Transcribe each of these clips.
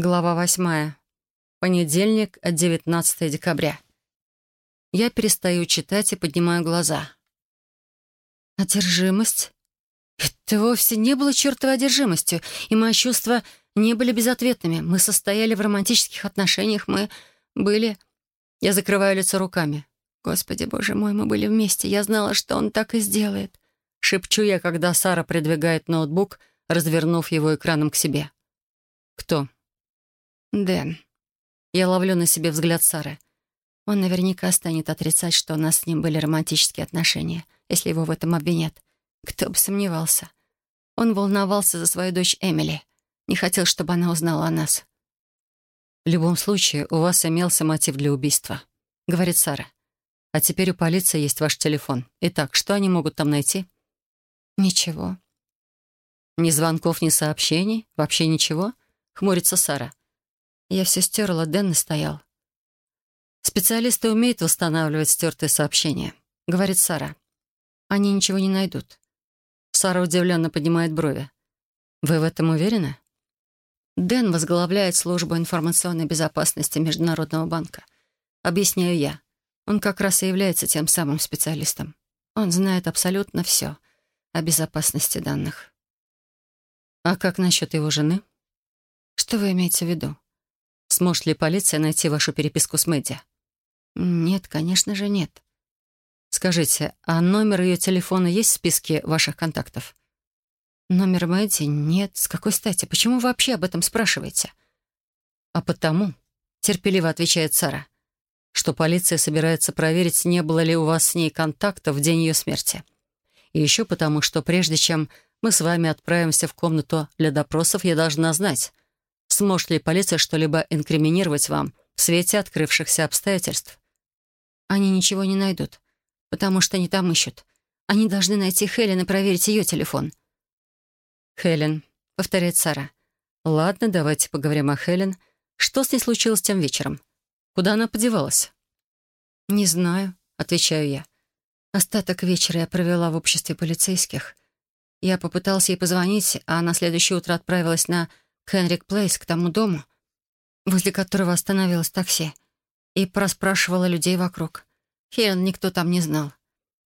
Глава восьмая. Понедельник, 19 декабря. Я перестаю читать и поднимаю глаза. Одержимость? Это вовсе не было чертовой одержимостью, и мои чувства не были безответными. Мы состояли в романтических отношениях, мы были... Я закрываю лицо руками. Господи, боже мой, мы были вместе. Я знала, что он так и сделает. Шепчу я, когда Сара придвигает ноутбук, развернув его экраном к себе. «Кто?» «Дэн». Я ловлю на себе взгляд Сары. Он наверняка станет отрицать, что у нас с ним были романтические отношения, если его в этом обвинят. Кто бы сомневался. Он волновался за свою дочь Эмили. Не хотел, чтобы она узнала о нас. «В любом случае, у вас имелся мотив для убийства», — говорит Сара. «А теперь у полиции есть ваш телефон. Итак, что они могут там найти?» «Ничего». «Ни звонков, ни сообщений? Вообще ничего?» — хмурится Сара. Я все стерла, Дэн настоял. «Специалисты умеют восстанавливать стертые сообщения», — говорит Сара. «Они ничего не найдут». Сара удивленно поднимает брови. «Вы в этом уверены?» Дэн возглавляет службу информационной безопасности Международного банка. Объясняю я. Он как раз и является тем самым специалистом. Он знает абсолютно все о безопасности данных. А как насчет его жены? Что вы имеете в виду? Сможет ли полиция найти вашу переписку с Мэдди? Нет, конечно же нет. Скажите, а номер ее телефона есть в списке ваших контактов? Номер Мэдди нет. С какой стати? Почему вы вообще об этом спрашиваете? А потому, терпеливо отвечает Сара, что полиция собирается проверить, не было ли у вас с ней контактов в день ее смерти. И еще потому, что прежде чем мы с вами отправимся в комнату для допросов, я должна знать, Сможет ли полиция что-либо инкриминировать вам в свете открывшихся обстоятельств? Они ничего не найдут, потому что они там ищут. Они должны найти Хелен и проверить ее телефон. «Хелен», — повторяет Сара. «Ладно, давайте поговорим о Хелен. Что с ней случилось тем вечером? Куда она подевалась?» «Не знаю», — отвечаю я. Остаток вечера я провела в обществе полицейских. Я попыталась ей позвонить, а на следующее утро отправилась на Хенрик Плейс, к тому дому, возле которого остановилось такси, и проспрашивала людей вокруг. Хелен никто там не знал.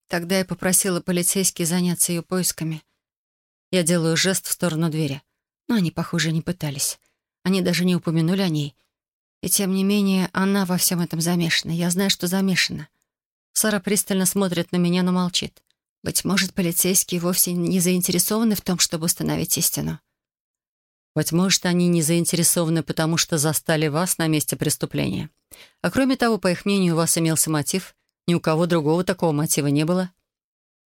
Тогда я попросила полицейских заняться ее поисками. Я делаю жест в сторону двери, но они, похоже, не пытались. Они даже не упомянули о ней. И тем не менее, она во всем этом замешана. Я знаю, что замешана. Сара пристально смотрит на меня, но молчит. Быть может, полицейские вовсе не заинтересованы в том, чтобы установить истину. Быть может, они не заинтересованы, потому что застали вас на месте преступления. А кроме того, по их мнению, у вас имелся мотив. Ни у кого другого такого мотива не было.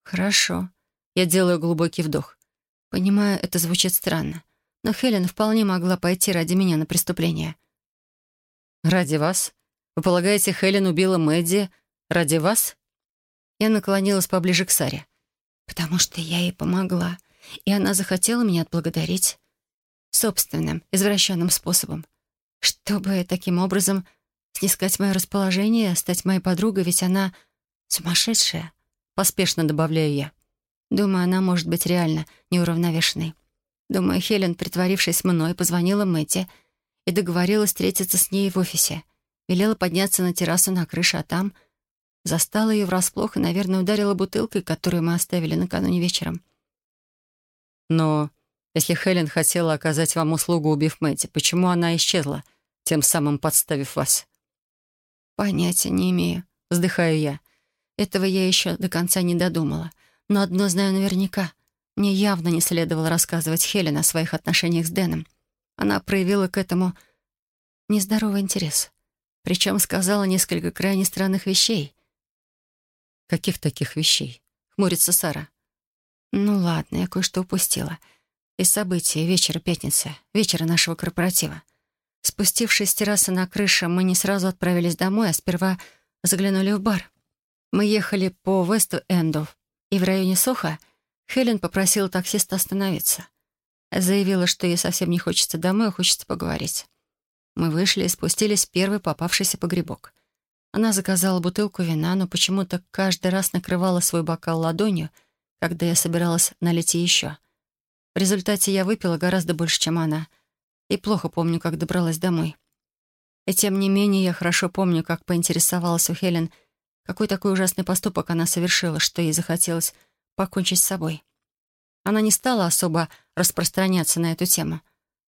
Хорошо. Я делаю глубокий вдох. Понимаю, это звучит странно. Но Хелен вполне могла пойти ради меня на преступление. Ради вас? Вы полагаете, Хелен убила Мэдди ради вас? Я наклонилась поближе к Саре. Потому что я ей помогла, и она захотела меня отблагодарить собственным, извращенным способом. Чтобы таким образом снискать мое расположение, стать моей подругой, ведь она сумасшедшая, поспешно добавляю я. Думаю, она может быть реально неуравновешенной. Думаю, Хелен, притворившись мной, позвонила Мэтти и договорилась встретиться с ней в офисе. Велела подняться на террасу на крыше, а там застала ее врасплох и, наверное, ударила бутылкой, которую мы оставили накануне вечером. Но если Хелен хотела оказать вам услугу, убив Мэдди, почему она исчезла, тем самым подставив вас?» «Понятия не имею», — вздыхаю я. «Этого я еще до конца не додумала. Но одно знаю наверняка. Мне явно не следовало рассказывать Хелен о своих отношениях с Дэном. Она проявила к этому нездоровый интерес. Причем сказала несколько крайне странных вещей». «Каких таких вещей?» — хмурится Сара. «Ну ладно, я кое-что упустила» из событий вечера пятницы, вечера нашего корпоратива. Спустившись с террасы на крышу, мы не сразу отправились домой, а сперва заглянули в бар. Мы ехали по Вест-Энду, и в районе Соха Хелен попросила таксиста остановиться. Заявила, что ей совсем не хочется домой, а хочется поговорить. Мы вышли и спустились в первый попавшийся погребок. Она заказала бутылку вина, но почему-то каждый раз накрывала свой бокал ладонью, когда я собиралась налить еще. В результате я выпила гораздо больше, чем она. и плохо помню, как добралась домой. И тем не менее я хорошо помню, как поинтересовалась у Хелен, какой такой ужасный поступок она совершила, что ей захотелось покончить с собой. Она не стала особо распространяться на эту тему.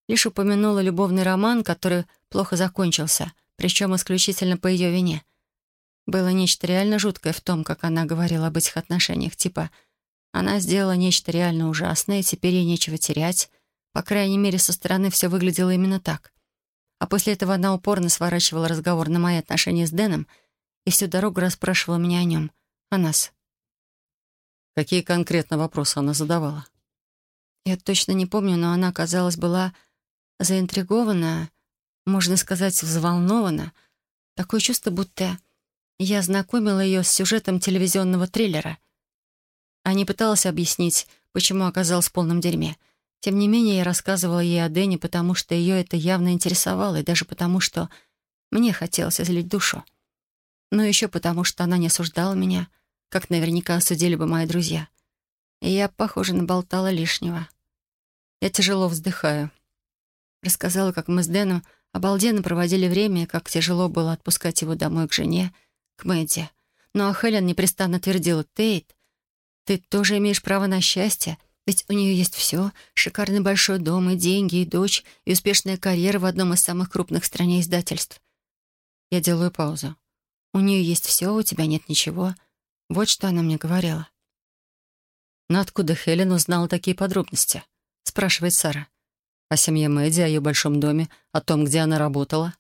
Лишь упомянула любовный роман, который плохо закончился, причем исключительно по ее вине. Было нечто реально жуткое в том, как она говорила об этих отношениях, типа «она сделала нечто реально ужасное, и теперь ей нечего терять». По крайней мере, со стороны все выглядело именно так. А после этого она упорно сворачивала разговор на мои отношения с Дэном и всю дорогу расспрашивала меня о нем, о нас. Какие конкретно вопросы она задавала? Я точно не помню, но она, казалось, была заинтригована, можно сказать, взволнована. Такое чувство, будто я знакомила ее с сюжетом телевизионного триллера. А не пыталась объяснить, почему оказалась в полном дерьме. Тем не менее, я рассказывала ей о Дэне, потому что ее это явно интересовало, и даже потому, что мне хотелось излить душу. Но еще потому, что она не осуждала меня, как наверняка осудили бы мои друзья. И я, похоже, наболтала лишнего. Я тяжело вздыхаю. Рассказала, как мы с Дэном обалденно проводили время, и как тяжело было отпускать его домой к жене, к Мэдди. Ну а Хелен непрестанно твердила, «Тейт, ты тоже имеешь право на счастье, ведь у нее есть все — шикарный большой дом, и деньги, и дочь, и успешная карьера в одном из самых крупных в стране издательств». Я делаю паузу. «У нее есть все, у тебя нет ничего». Вот что она мне говорила. «Но откуда Хелен узнала такие подробности?» — спрашивает Сара. «О семье Мэдди, о ее большом доме, о том, где она работала?»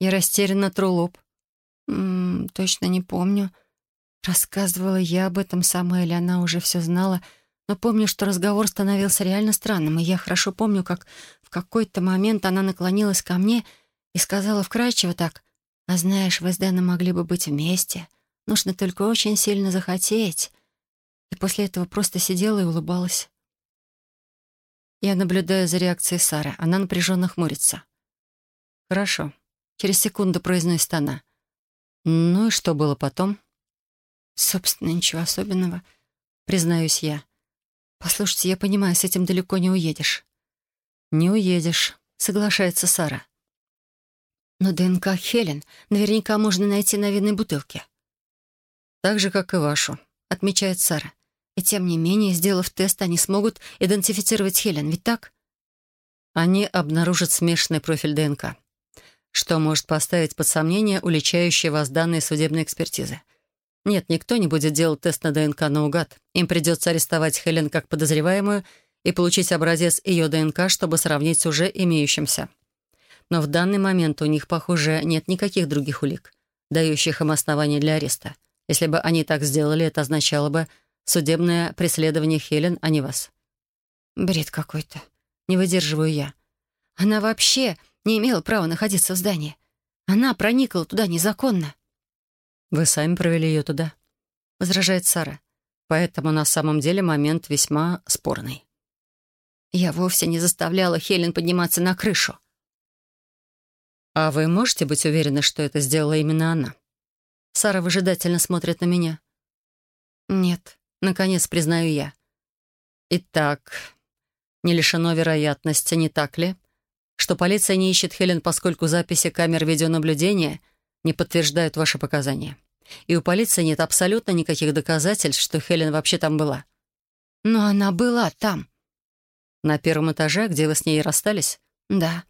Я растерянно тру лоб. «М -м, точно не помню. Рассказывала я об этом сама, или она уже все знала, но помню, что разговор становился реально странным, и я хорошо помню, как в какой-то момент она наклонилась ко мне и сказала вкрадчиво так, «А знаешь, вы с Дэном могли бы быть вместе». Нужно только очень сильно захотеть. И после этого просто сидела и улыбалась. Я наблюдаю за реакцией Сары. Она напряженно хмурится. «Хорошо», — через секунду произносит она. «Ну и что было потом?» «Собственно, ничего особенного», — признаюсь я. «Послушайте, я понимаю, с этим далеко не уедешь». «Не уедешь», — соглашается Сара. «Но ДНК Хелен наверняка можно найти на винной бутылке». Так же, как и вашу, отмечает Сара. И тем не менее, сделав тест, они смогут идентифицировать Хелен, ведь так? Они обнаружат смешанный профиль ДНК, что может поставить под сомнение уличающие вас данные судебной экспертизы. Нет, никто не будет делать тест на ДНК наугад. Им придется арестовать Хелен как подозреваемую и получить образец ее ДНК, чтобы сравнить с уже имеющимся. Но в данный момент у них, похоже, нет никаких других улик, дающих им основания для ареста. Если бы они так сделали, это означало бы судебное преследование Хелен, а не вас. Бред какой-то. Не выдерживаю я. Она вообще не имела права находиться в здании. Она проникла туда незаконно. «Вы сами провели ее туда», — возражает Сара. «Поэтому на самом деле момент весьма спорный». Я вовсе не заставляла Хелен подниматься на крышу. «А вы можете быть уверены, что это сделала именно она?» Сара выжидательно смотрит на меня. «Нет», — наконец признаю я. «Итак, не лишено вероятности, не так ли, что полиция не ищет Хелен, поскольку записи камер видеонаблюдения не подтверждают ваши показания. И у полиции нет абсолютно никаких доказательств, что Хелен вообще там была». «Но она была там». «На первом этаже, где вы с ней расстались?» «Да».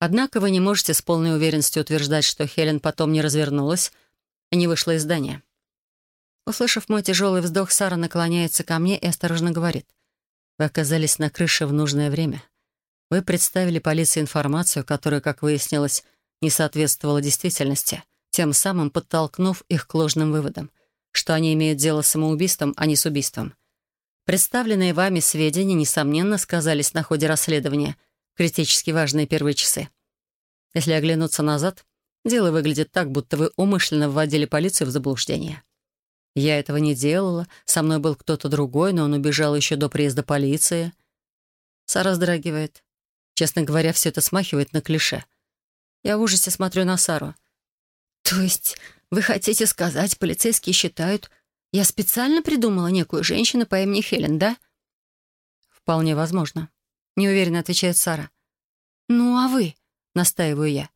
Однако вы не можете с полной уверенностью утверждать, что Хелен потом не развернулась и не вышла из здания. Услышав мой тяжелый вздох, Сара наклоняется ко мне и осторожно говорит. «Вы оказались на крыше в нужное время. Вы представили полиции информацию, которая, как выяснилось, не соответствовала действительности, тем самым подтолкнув их к ложным выводам, что они имеют дело с самоубийством, а не с убийством. Представленные вами сведения, несомненно, сказались на ходе расследования, критически важные первые часы. Если оглянуться назад, Дело выглядит так, будто вы умышленно вводили полицию в заблуждение. Я этого не делала, со мной был кто-то другой, но он убежал еще до приезда полиции. Сара вздрагивает. Честно говоря, все это смахивает на клише. Я в ужасе смотрю на Сару. «То есть вы хотите сказать, полицейские считают, я специально придумала некую женщину по имени Хелен, да?» «Вполне возможно», — неуверенно отвечает Сара. «Ну, а вы?» — настаиваю я.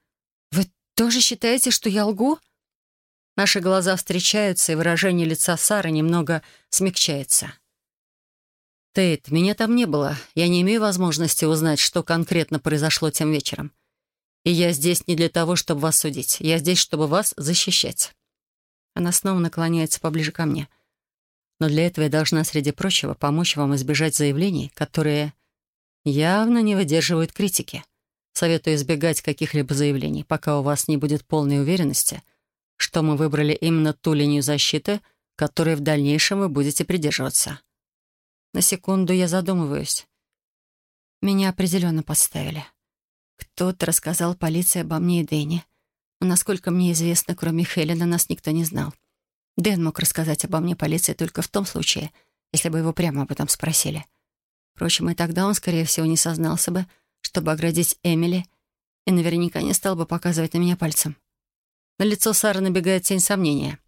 «Вы тоже считаете, что я лгу?» Наши глаза встречаются, и выражение лица Сары немного смягчается. «Тейт, меня там не было. Я не имею возможности узнать, что конкретно произошло тем вечером. И я здесь не для того, чтобы вас судить. Я здесь, чтобы вас защищать». Она снова наклоняется поближе ко мне. «Но для этого я должна, среди прочего, помочь вам избежать заявлений, которые явно не выдерживают критики. Советую избегать каких-либо заявлений, пока у вас не будет полной уверенности, что мы выбрали именно ту линию защиты, которой в дальнейшем вы будете придерживаться». На секунду я задумываюсь. Меня определенно подставили. Кто-то рассказал полиции обо мне и Дэне. Но, насколько мне известно, кроме Хелена, нас никто не знал. Дэн мог рассказать обо мне полиции только в том случае, если бы его прямо об этом спросили. Впрочем, и тогда он, скорее всего, не сознался бы, чтобы оградить Эмили, и наверняка не стал бы показывать на меня пальцем. На лицо Сары набегает тень сомнения.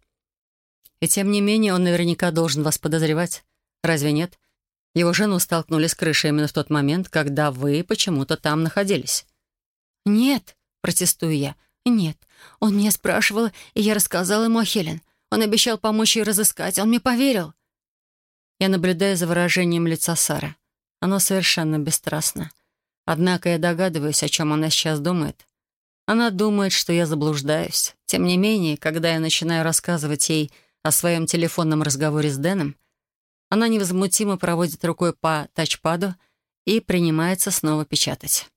И тем не менее он наверняка должен вас подозревать. Разве нет? Его жену столкнули с крышей именно в тот момент, когда вы почему-то там находились. «Нет», — протестую я, — «нет. Он меня спрашивал, и я рассказала ему о Хелен. Он обещал помочь ей разыскать, он мне поверил». Я наблюдаю за выражением лица Сары. Оно совершенно бесстрастно. Однако я догадываюсь, о чем она сейчас думает. Она думает, что я заблуждаюсь. Тем не менее, когда я начинаю рассказывать ей о своем телефонном разговоре с Дэном, она невозмутимо проводит рукой по тачпаду и принимается снова печатать.